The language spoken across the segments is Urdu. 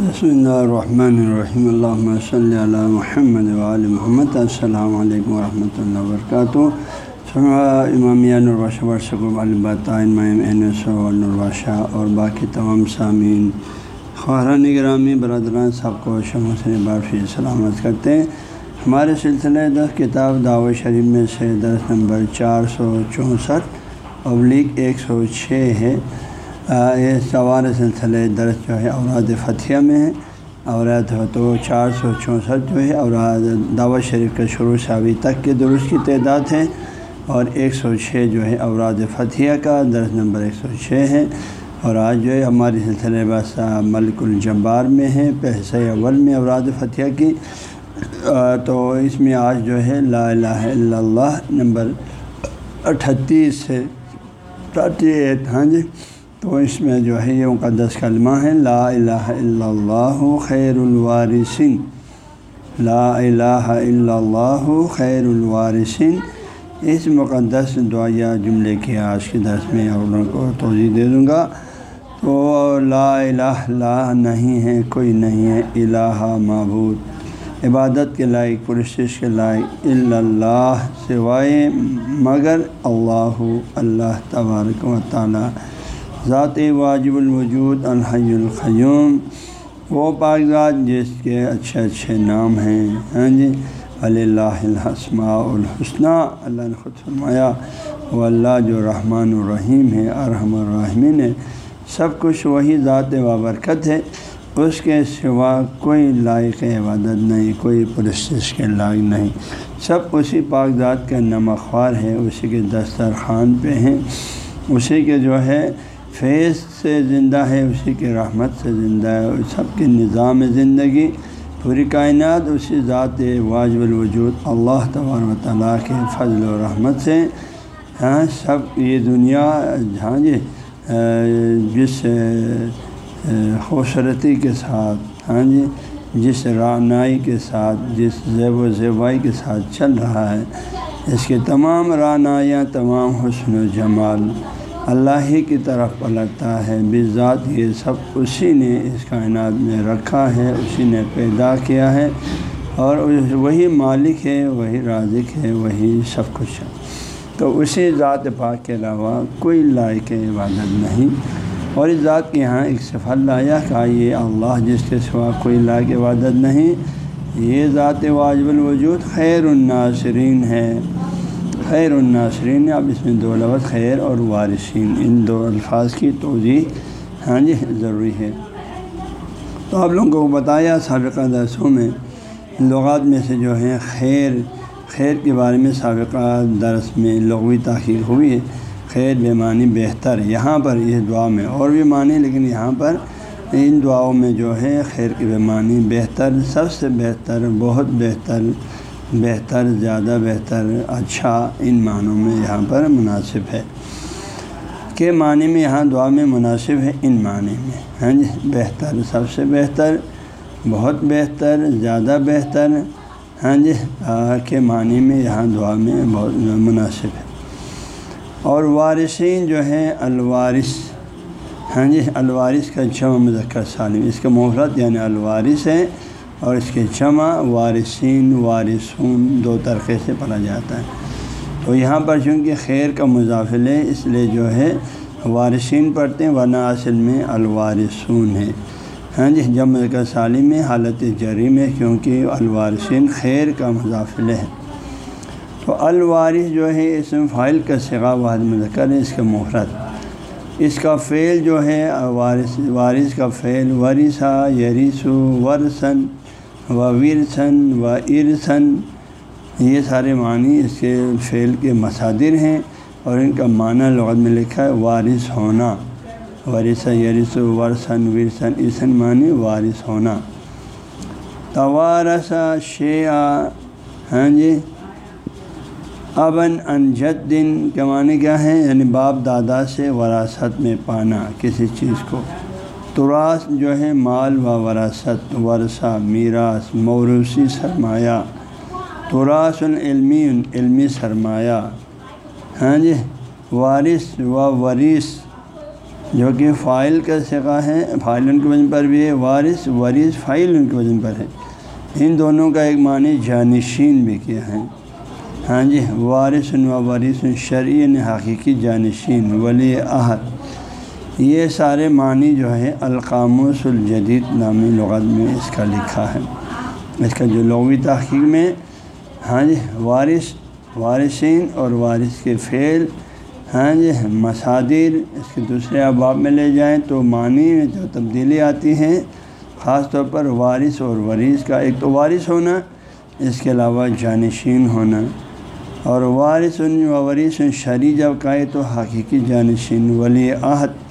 بسم اللہ الرحمن الرحیم اللہ صلی اللہ محمد وعلی محمد السلام علیکم ورحمۃ اللہ وبرکاتہ امامیہ نرواشہ ورثہ نرواشہ اور باقی تمام سامعین. خواہران نگرامی، برادران، سب کو شمع سے بارفی سلامت کرتے ہیں. ہمارے سلسلے دس کتاب دعوت شریف میں سے درس نمبر چار سو چونسٹھ، ابلیغ ایک سو چھ ہے. یہ سوار سلسلے درس جو ہے اوراد فتح میں ہے اوراد تو چار سو چونسٹھ جو ہے اوراد دعوت شریف کے شروع سے ابھی تک کے درست کی تعداد ہے اور ایک سو چھ جو ہے اوراد فتح کا درس نمبر ایک سو چھ ہے اور آج جو ہے ہماری سلسلے بس ملک الجبار میں ہے پیسے اول میں اوراد فتح کی۔ تو اس میں آج جو ہے لا الہ الا اللہ نمبر اٹھتیس ہے۔ تھرٹی ایٹ ہاں جی۔ تو اس میں جو ہے یہ مقدس کلمہ ہے، لا الہ الا اللہ خیر الوارثین لا الہ الا اللہ خیر الوارثین اس مقدس دعا جملے کے آج کے درس میں ان کو توضیع دے دوں گا۔ تو لا الہ، لا نہیں ہے، کوئی نہیں ہے، الہ معبود۔ عبادت کے لائق پرشش کے لائق اللہ سوائے، مگر اللہ اللہ تبارک و تعالیٰ۔ ذات واجب الوجود الحی القیوم۔ وہ پاک ذات جس کے اچھے اچھے نام ہیں ہاں جی؟ اللہ الحسماء الحسنہ اللہ نے خود فرمایا، وہ اللہ جو رحمٰن الرحیم ہے، ارحم الرحمین ہے، سب کچھ وہی ذات وابرکت ہے۔ اس کے سوا کوئی لائق عبادت نہیں، کوئی پرستش کے لائق نہیں۔ سب اسی پاک ذات کا نمخوار ہے اسی کے دسترخوان پہ ہیں۔ اسی کے جو ہے فیض سے زندہ ہے، اسی کے رحمت سے زندہ ہے۔ سب کے نظام زندگی، پوری کائنات اسی ذات واجب الوجود، اللہ تبار و تعالیٰ کے فضل و رحمت سے۔ ہاں سب یہ دنیا جہاں جی جس خوبصورتی کے ساتھ ہاں جی جس رانائی کے ساتھ، جس زیب و زیبائی کے ساتھ چل رہا ہے۔ اس کے تمام رانائیاں تمام حسن و جمال اللہ ہی کی طرف پلٹتا ہے بذات یہ سب اسی نے اس کائنات میں رکھا ہے، اسی نے پیدا کیا ہے اور وہی مالک ہے، وہی رازق ہے، وہی سب کچھ ہے۔ تو اسی ذات پاک کے علاوہ کوئی لائق عبادت نہیں۔ اور اس ذات کے یہاں ایک صفت لایا کہ یہ اللہ جس کے سوا کوئی لائق عبادت نہیں۔ یہ ذات واجب الوجود خیر الناصرین ہے۔ خیر الناصرین اب اس میں دو لفظ خیر اور وارثین، ان دو الفاظ کی توضیع ہاں جی ضروری ہے۔ تو آپ لوگوں کو بتایا سابقہ درسوں میں، لغات میں سے جو ہے خیر خیر کے بارے میں سابقہ درس میں لغوی تاخیر ہوئی ہے۔ خیر بے معنی بہتر، یہاں پر یہ دعا میں اور بھی معنی لیکن یہاں پر ان دعاؤں میں جو ہے خیر کے بے معنی بہتر، سب سے بہتر، بہت بہتر بہتر، زیادہ بہتر اچھا ان معنوں میں یہاں پر مناسب ہے۔ کہ معنی میں یہاں دعا میں مناسب ہے؟ ان معنی میں۔ ہاں جی بہتر، سب سے بہتر، بہت بہتر، زیادہ بہتر۔ ہاں جی کے معنی میں یہاں دعا میں بہت مناسب ہے۔ اور وارثین جو ہے الوارث۔ ہاں جی الوارث کا جمع مذکر سالم اس کا محرت یعنی الوارث ہے اور اس کے جمع وارثین وارثون دو طرقے سے پڑھا جاتا ہے۔ تو یہاں پر چونکہ خیر کا مضافل ہے اس لیے جو ہے وارثین پڑھتے ہیں، ورنہ اصل میں الوارثون ہے ہاں جی جمع کا سالم میں حالت جریم ہے کیونکہ الوارثین خیر کا مضافل ہے تو الوارث جو ہے، اس فائل کا سگا واحد مذکر ہے، اس کا محرت اس کا فعل جو ہے، وارث وارث کا فعل ورثہ یریسو ورثن۔ و ورثن و ارسن یہ سارے معنی اس کے فعل کے مصادر ہیں اور ان کا معنی لغت میں لکھا ہے وارث ہونا۔ ورث یرس ورثن ورثن ارسن معنی وارث ہونا۔ توارث شیا ہاں جی ابن انجد دن کے معنی کیا ہے یعنی باپ دادا سے وراثت میں پانا، کسی چیز کو۔ تراث جو ہے مال و وراثت، ورثہ، میراث، موروثی سرمایہ، تراث العلمی، علمی سرمایہ ہاں جی وارث و وریث، جو کہ فائل کا سگا ہے، فائل ان کے وزن پر بھی ہے، وارث ورث فائل ان کے وزن پر ہے۔ ان دونوں کا ایک معنی جانشین بھی کیا ہے۔ ہاں جی وارث و ورث شرعی حقیقی جانشین، ولی عہد۔ یہ سارے معنی جو ہے القاموس الجدید نامی لغت میں اس کا لکھا ہے۔ اس کا جو لغوی تحقیق میں ہاں جی وارث، وارثین اور وارث کے فعل ہاں جی مسادر اس کے دوسرے اباب میں لے جائیں تو معنی میں جو تبدیلی آتی ہیں، خاص طور پر وارث اور وریث کا، ایک تو وارث ہونا، اس کے علاوہ جانشین ہونا۔ اور وارث و وریث شرع جب کہے تو حقیقی جانشین، ولی عہد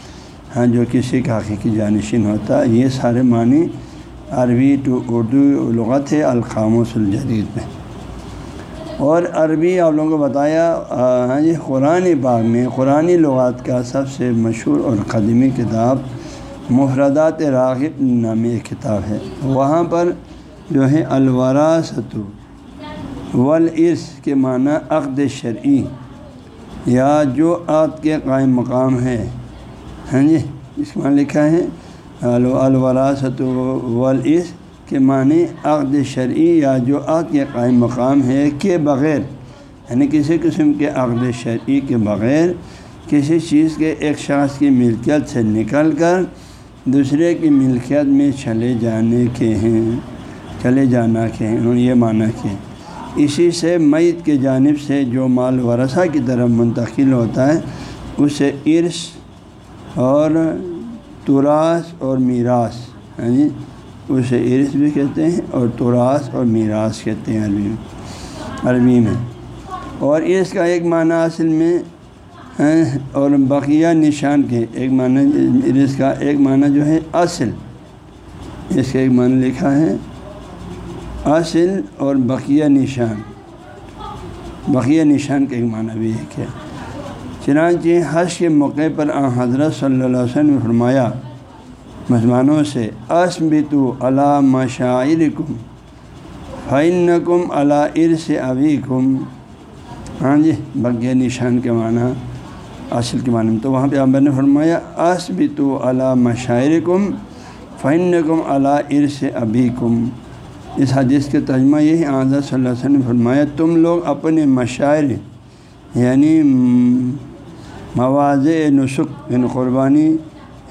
ہاں جو کسی کا حقیقی جانشین ہوتا ہے، یہ سارے معنی عربی ٹو اردو لغت ہے القاموس الجدید میں۔ اور عربی آپ لوگوں کو بتایا ہاں جی قرآن باغ میں قرآن لغات کا سب سے مشہور اور قدیمی کتاب مفردات راغب نامی ایک کتاب ہے۔ وہاں پر جو ہے الوراثت ولعرس کے معنی عقد شرعی یا جو عقد کے قائم مقام ہے۔ ہاں جی اس میں لکھا ہے الوراثت ولعرس کے معنی عقد شرعی یا جو عقد کے قائم مقام ہے کے بغیر یعنی کسی قسم کے عقد شرعی کے بغیر کسی چیز کے ایک شخص کی ملکیت سے نکل کر دوسرے کی ملکیت میں چلے جانے کے ہیں، چلے جانا کے ہیں، انہوں نے یہ معنی کہ اسی سے میت کے جانب سے جو مال ورثہ کی طرف منتقل ہوتا ہے، اسے عرص اور تراس اور میراث ہاں جی اسے عرص بھی کہتے ہیں اور تراس اور میراث کہتے ہیں عربی میں عربی میں۔ اور عرص کا ایک معنی اصل میں اور بقیہ نشان کے ایک معنی عرص کا ایک معنی جو ہے اصل۔ اس کا ایک معنی لکھا ہے، اصل اور بقیہ نشان۔ بقیہ نشان کا ایک معنی بھی ایک ہے چنانچہ حج کے موقع پر آ حضرت صلی اللہ علیہ وسلم نے فرمایا، مسلمانوں سے اسم بھی تو علا مشاعر کم فعن کم علا عرص ابھی کم ہاں جی بقیہ نشان کے معنی، اصل کے معنی تو وہاں پہ عمر نے فرمایا اس بھی تو علا مشاعر کم فن کم علا عرص ابھی کم اس حدیث کے ترجمہ یہی آزاد صلی اللہ علیہ وسلم نے فرمایا، تم لوگ اپنے مشاعر یعنی مواضع نسخ یعنی قربانی،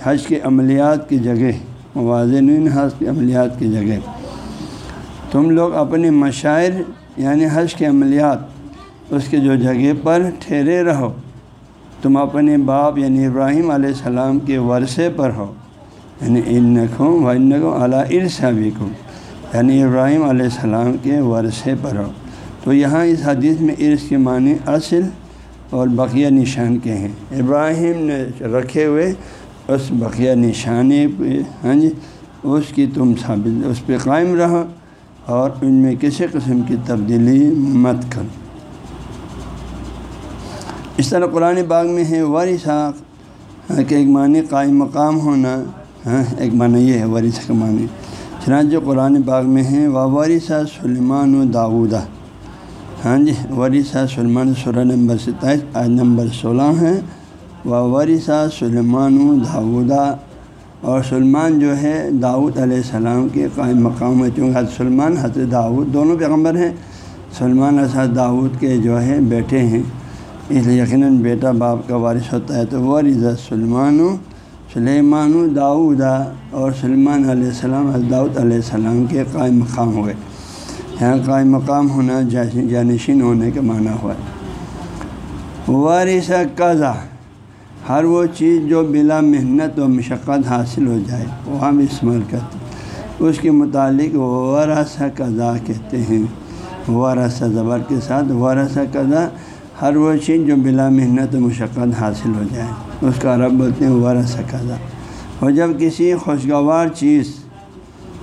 حج کے عملیات کی جگہ موازن حج کے عملیات کی جگہ۔ تم لوگ اپنے مشاعر یعنی حج کے عملیات، اس کے جو جگہ پر ٹھہرے رہو۔ تم اپنے باپ یعنی ابراہیم علیہ السلام کے ورثے پر ہو۔ یعنی ان نکھوں و ان نکھوں اعلیٰ عرصہ کو یعنی ابراہیم علیہ السلام کے ورثے پر ہو۔ تو یہاں اس حدیث میں عرص کے معنی اصل اور بقیہ نشان کے ہیں۔ ابراہیم نے رکھے ہوئے اس بقیہ نشانے پہ ہاں جی اس کی تم ثابت، اس پہ قائم رہو اور ان میں کسی قسم کی تبدیلی مت کرو اس طرح قرآن باغ میں ہے ورثہ ہاں، کہ ایک معنی قائم مقام ہونا ہاں ایک معنی یہ ہے ورثہ کا معنی۔ چنانچہ قرآن باغ میں ہے و ورثہ سلمان و داودہ ہاں جی ورثہ سلمان سورہ نمبر ستائیس آج نمبر سولہ ہیں و ورثہ سلمان و داودہ اور سلمان جو ہے داود علیہ السلام کے قائم مقام ہے چونکہ حضرت سلمان حضرت داود دونوں پیغمبر ہیں۔ سلمان حضرت داود کے جو ہے، بیٹے ہیں۔ اس لیے یقیناً بیٹا باپ کا وارث ہوتا ہے۔ تو ورثہ سلمان و سلیمان و داؤدا اور سلمان علیہ السلام، حضرت داود علیہ السلام کے قائم مقام ہوئے۔ یہاں قائم مقام ہونا جانشین ہونے کا معنی ہوا۔ ہے وارثہ قضا، ہر وہ چیز جو بلا محنت و مشقت حاصل ہو جائے، وہ ہم استعمال کرتے ہیں۔ اس کے متعلق ورثہ قضا کہتے ہیں۔ ورثہ زبر کے ساتھ ورثہ قضا، ہر وہ چیز جو بلا محنت و مشقت حاصل ہو جائے۔ اس کا رب بولتے ہیں ورثہ قضا۔ اور جب کسی خوشگوار چیز،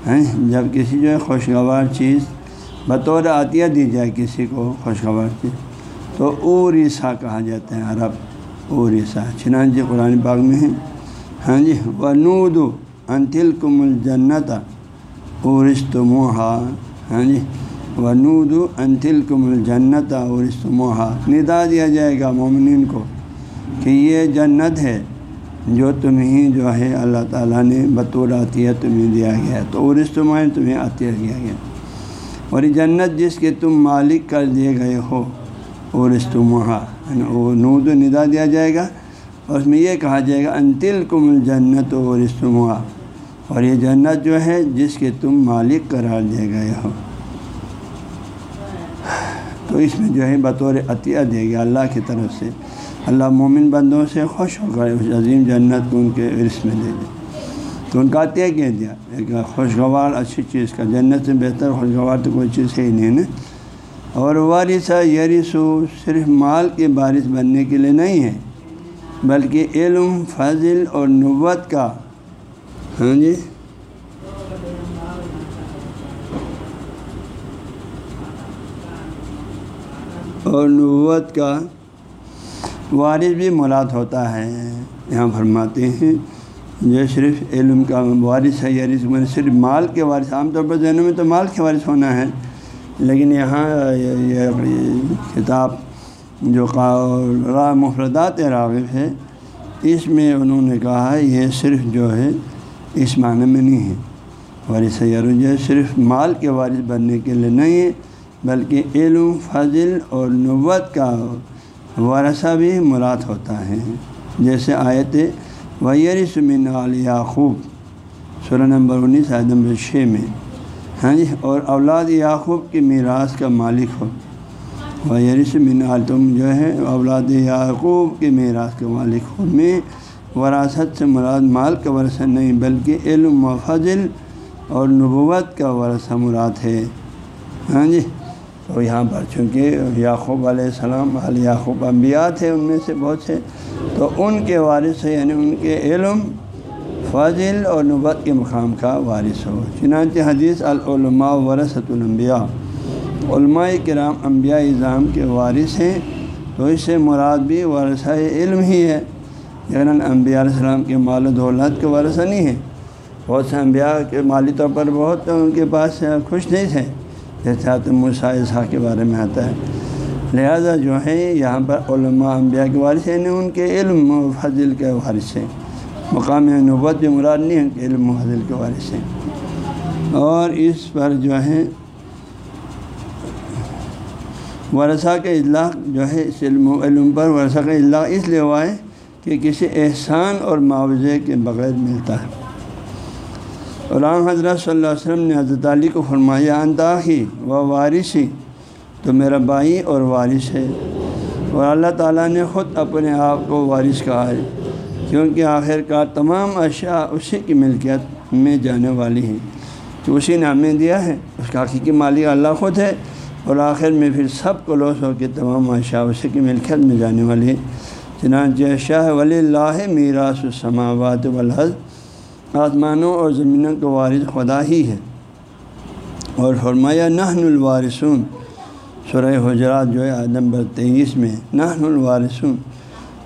ہیں، جب کسی جو ہے خوشگوار چیز بطور عطیہ دی جائے کسی کو خوشگوار چیز تو اوریسا کہا جاتا ہے عرب اوریسا چنانچہ قرآن باغ میں ہے۔ ہاں جی ونود انتل کم الجنت اورستموہا۔ ہاں جی ونود انتل کم الجنت اورستموہا۔ ندا دیا جائے گا مومنین کو کہ یہ جنت ہے جو تمہیں جو ہے اللہ تعالیٰ نے بطور عطیہ تمہیں دیا گیا تو اور تمہیں تمہیں عطیہ کیا گیا۔ اور یہ جنت جس کے تم مالک کر دیے گئے ہو اور اس تمہا یعنی وہ نود و ندا دیا جائے گا۔ اور اس میں یہ کہا جائے گا انتل کم الجنت اور اس اور یہ جنت جو ہے، جس کے تم مالک قرار دیے گئے ہو۔ تو اس میں جو ہے، بطور عطیہ دے گیا اللہ کی طرف سے۔ اللہ مومن بندوں سے خوش ہو کر اس عظیم جنت کو ان کے عرص میں دے دے۔ تو ان کا عطیہ کہہ دیا، ایک خوشگوار اچھی چیز کا، جنت سے بہتر خوشگوار تو کوئی چیز ہے ہی نہیں نا۔ اور وارثہ یریسو صرف مال کے بارش بننے کے لیے نہیں ہے، بلکہ علم، فضل اور نوت کا۔ ہاں جی؟ اور نوت کا وارث بھی مراد ہوتا ہے، یہاں فرماتے ہیں۔ یہ صرف علم کا وارث ہے یارث میں صرف مال کے وارث، عام طور پر ذہنوں میں تو مال کے وارث ہونا ہے، لیکن یہاں یہ کتاب جو را مفردات راغب ہے، اس میں انہوں نے کہا ہے یہ صرف جو ہے، اس معنی میں نہیں ہے۔ وارث یار جو صرف مال کے وارث بننے کے لیے نہیں ہے، بلکہ علم، فضل اور نوت کا ورثہ بھی مراد ہوتا ہے۔ جیسے آیت ویرس من عال یعقوب. سورہ نمبر انیس، آیت نمبر چھ میں۔ ہاں جی اور اولاد یعقوب کی میراث کا مالک ہو۔ ویرس من عال تم جو ہے، اولاد یعقوب کی میراث کا مالک ہو۔ میں وراثت سے مراد مال کا ورثہ نہیں، بلکہ علم و فضل اور نبوت کا ورثہ مراد ہے۔ ہاں جی تو یہاں پر چونکہ یعقوب علیہ السلام علیہ یعقوب انبیاء تھے، ان میں سے بہت سے، تو ان کے وارث یعنی ان کے علم فضل اور نبت کے مقام کا وارث ہو۔ چنانچہ حدیث العلماء ورثۃ الانبیاء۔ علماء کرام انبیاء اظام کے وارث ہیں، تو اس سے مراد بھی ورثہ علم ہی ہے۔ یعنی لیکن انبیاء علیہ السلام کے مال و دولت کے ورثہ نہیں ہے بہت سے انبیاء کے مالی طور پر بہت ان کے پاس خوش نہیں تھے۔ جیسے آتم مسائضہ کے بارے میں آتا ہے۔ لہذا جو ہے یہاں پر علماء، انبیاء کے وارث ہیں یعنی ان کے علم و فضل کے وارث ہیں۔ مقام نبوت بھی مراد نہیں ہے کہ علم و فضل کے وارث ہیں۔ اور اس پر جو ہے ورثہ کا اطلاق جو ہے اس علم و علم پر ورثہ کا اطلاق اس لیے ہوا ہے کہ کسی احسان اور معاوضے کے بغیر ملتا ہے۔ علام حضرت صلی اللہ علیہ وسلم نے حضرت علی کو فرمایا اندا ہی و وارث ہی تو میرا بھائی اور وارث ہے۔ اور اللہ تعالیٰ نے خود اپنے آپ کو وارث کہا ہے، کیونکہ آخر کار تمام اشیاء اسی کی ملکیت میں جانے والی ہیں۔ تو اسی نے ہمیں دیا ہے، اس کا حقیقی مالک اللہ خود ہے۔ اور آخر میں پھر سب کو لوس ہو کے تمام اشیاء اسی کی ملکیت میں جانے والی ہے چنانچہ شاہ ولی اللہ میراث السماوات والحض آسمانوں اور زمینوں کا وارث خدا ہی ہے۔ اور فرمایا نہن الوارثون۔ سورہ حجرات جو ہے نمبر تیئیس میں نہن الوارثون۔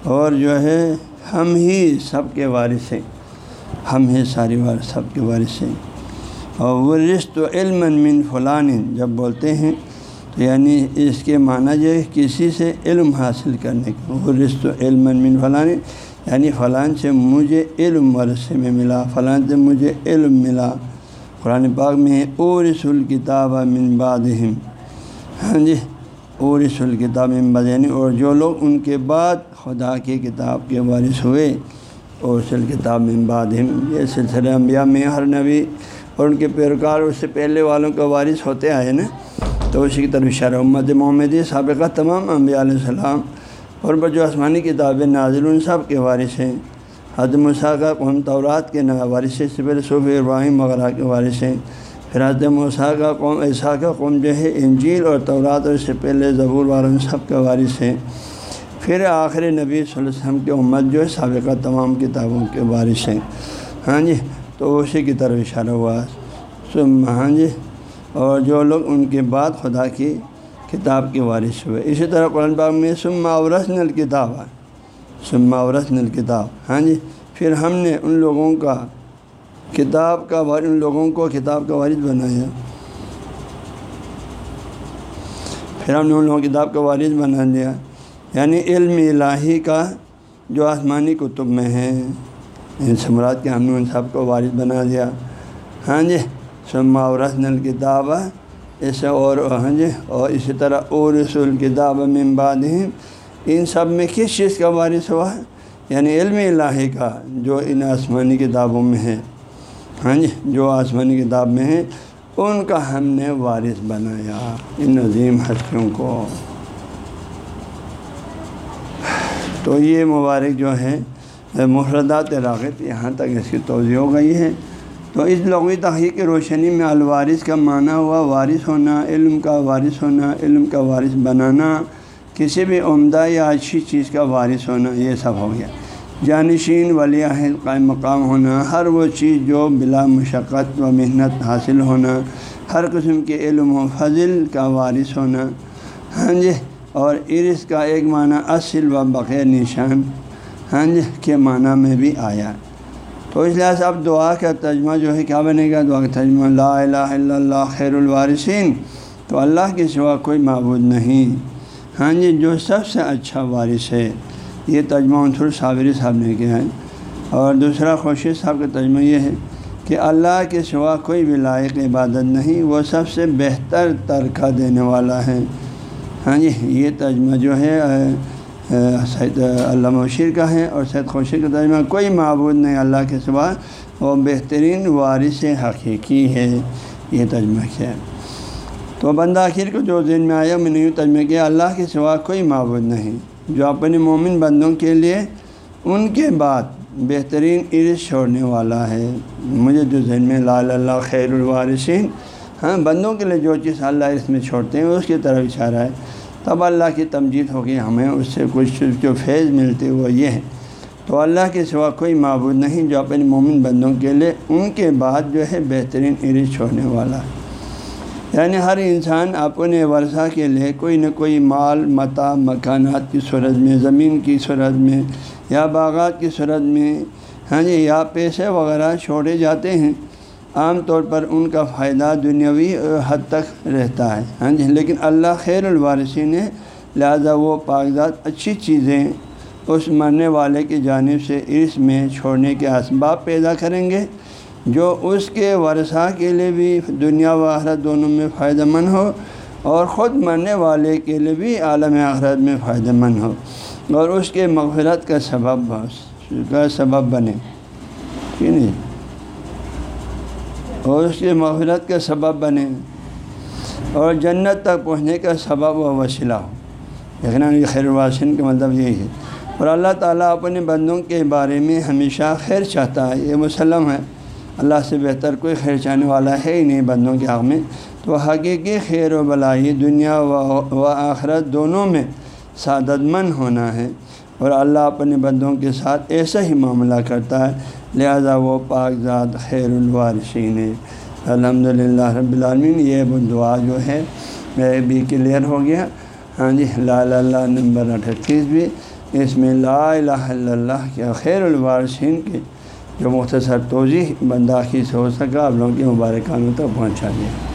اور جو ہے، ہم ہی سب کے وارث ہیں۔ ہم ہی ساری وارث سب کے وارث ہیں۔ اور وہ رشت و علم من فلان، جب بولتے ہیں، تو یعنی اس کے معنی جو ہے، کسی سے علم حاصل کرنے کا۔ وہ رشت و علم من فلان۔ یعنی فلان سے مجھے علم ورثے میں ملا، فلان سے مجھے علم ملا۔ قرآن پاک میں اور رسول کتاب من بعدہم ہاں جی اور رسول کتاب من بعد یعنی اور جو لوگ ان کے بعد خدا کی کتاب کے وارث ہوئے اور رسول کتاب من بعدہم یہ سلسلہ انبیاء میں ہر نبی اور ان کے پیروکار اس سے پہلے والوں کا وارث ہوتے آئے نا، تو اسی کی طرف اشارہ امت محمدی سابقہ تمام انبیاء علیہ السلام اور جو آسمانی کتاب نازل ان کے وارث ہیں۔ حضرت مسا کا قوم تورات کے وارث سے پہلے صوف ابراہیم وغیرہ کے وارث ہیں۔ پھر حضرت مسا کا قوم، عیسیٰ کا قوم جو ہے، انجیل اور تورات اور اس سے پہلے ضبور والن سب کے وارث ہیں۔ پھر آخر نبی صلی اللہ علیہ وسلم کی امت جو ہے، سابقہ تمام کتابوں کے وارث ہیں۔ ہاں جی تو اسی کی طرف اشارہ ہوا۔ ہاں جی اور جو لوگ ان کے بعد خدا کی کتاب کے وارث ہوئے۔ اسی طرح قرآن پاک میں سما اورس نل کتاب ہے سما اورس نل کتاب ہاں جی پھر ہم نے ان لوگوں کا کتاب کا ان لوگوں کو کتاب کا وارث بنایا۔ پھر ہم نے ان لوگوں کو کتاب کا وارث بنا دیا یعنی علم الہی کا جو آسمانی کتب میں ہے۔ یعنی سمرات کے ہم نے ان سب کو وارث بنا دیا ہاں جی سما اور رسن الکتاب ایسے اور ہاں جی اور اسی طرح اور رسول کتاب ممباد ان سب میں کس چیز کا وارث ہوا؟ ہے یعنی علم الہی کا، جو ان آسمانی کتابوں میں ہے۔ ہاں جی جو آسمانی کتاب میں ہے، ان کا ہم نے وارث بنایا۔ ان عظیم ہستیوں کو۔ تو یہ مبارک جو ہے محردات راغب یہاں تک اس کی توضیع ہو گئی ہے۔ تو اس لغوی تحقیق کی روشنی میں الوارث کا معنی ہوا وارث ہونا، علم کا وارث ہونا، علم کا وارث بنانا، کسی بھی عمدہ یا اچھی چیز کا وارث ہونا، یہ سب ہو گیا۔ جانشین ولی عہد قائم مقام ہونا، ہر وہ چیز جو بلا مشقت و محنت حاصل ہونا، ہر قسم کے علم و فضل کا وارث ہونا۔ ہاں جی اور عرص کا ایک معنی اصل و بغیر نشان ہاں جی کے معنی میں بھی آیا۔ تو اس لحاظ اب دعا کا ترجمہ جو ہے کیا بنے گا؟ دعا کا ترجمہ لا الہ الا اللہ خیر الوارثین۔ تو اللہ کے سوا کوئی معبود نہیں۔ ہاں جی جو سب سے اچھا وارث ہے۔ یہ ترجمہ عنصر صابری صاحب نے کیا ہے۔ اور دوسرا خوشی صاحب کا ترجمہ یہ ہے کہ اللہ کے سوا کوئی بھی لائق عبادت نہیں، وہ سب سے بہتر ترکہ دینے والا ہے۔ ہاں جی یہ ترجمہ جو ہے سید علامہ شیر کا ہے اور سید خوشی کا ترجمہ کوئی معبود نہیں اللہ کے سوا، وہ بہترین وارث حقیقی ہے، یہ ترجمہ کیا ہے۔ تو بندہ آخر کو جو ذہن میں آیا، میں نے یوں ترجمہ کیا، اللہ کے سوا کوئی معبود نہیں، جو اپنے مومن بندوں کے لیے ان کے بعد بہترین عرص چھوڑنے والا ہے۔ مجھے جو ذہن میں لال اللہ خیر الوارثین ہاں بندوں کے لیے جو چیز اللہ اس میں چھوڑتے ہیں، اس کی طرف اشارہ ہے۔ تب اللہ کی تمجید ہوگی، ہمیں اس سے کچھ جو فیض ملتے وہ یہ ہے۔ تو اللہ کے سوا کوئی معبود نہیں جو اپنے مومن بندوں کے لیے ان کے بعد جو ہے بہترین عرص چھوڑنے والا ہے۔ یعنی ہر انسان اپنے ورثہ کے لیے کوئی نہ کوئی مال، متا، مکانات کی صورت میں، زمین کی صورت میں یا باغات کی صورت میں ہاں جی یا پیسے وغیرہ چھوڑے جاتے ہیں۔ عام طور پر ان کا فائدہ دنیاوی حد تک رہتا ہے۔ ہاں جی لیکن اللہ خیر الوارثین ہے، لہٰذا وہ کاغذات اچھی چیزیں اس مرنے والے کی جانب سے عرص میں چھوڑنے کے اسباب پیدا کریں گے، جو اس کے ورثہ کے لیے بھی دنیا و آخرت دونوں میں فائدہ مند ہو اور خود مرنے والے کے لیے بھی عالم آخرت میں فائدہ مند ہو اور اس کے مغفرت کا سبب کا سبب بنے۔ ٹھیک نہیں اور اس کے مغفرت کا سبب بنے۔ اور جنت تک پہنچنے کا سبب و وسیلہ۔ ہو دیکھنا یہ خیر واسن کا مطلب یہی ہے۔ اور اللہ تعالیٰ اپنے بندوں کے بارے میں ہمیشہ خیر چاہتا ہے۔ یہ مسلم ہے۔ اللہ سے بہتر کوئی خیر چاہنے والا ہے ہی نہیں بندوں کے حق میں۔ تو حقیقی خیر و بلائی دنیا و آخرت دونوں میں سعادت مند ہونا ہے۔ اور اللہ اپنے بندوں کے ساتھ ایسا ہی معاملہ کرتا ہے لہذا وہ پاک ذات خیر الوارثین ہے۔ الحمد للہ رب العالمین، یہ دعا جو ہے، میں بھی کلیئر ہو گیا۔ ہاں جی لا اللہ نمبر اٹھتیس بھی۔ اس میں لا الہ الا اللہ کے خیر الوارثین کے جو مختصر توضیح بنداخی سے ہو سکا، آپ لوگوں کی مبارکانوں تک پہنچا دیا۔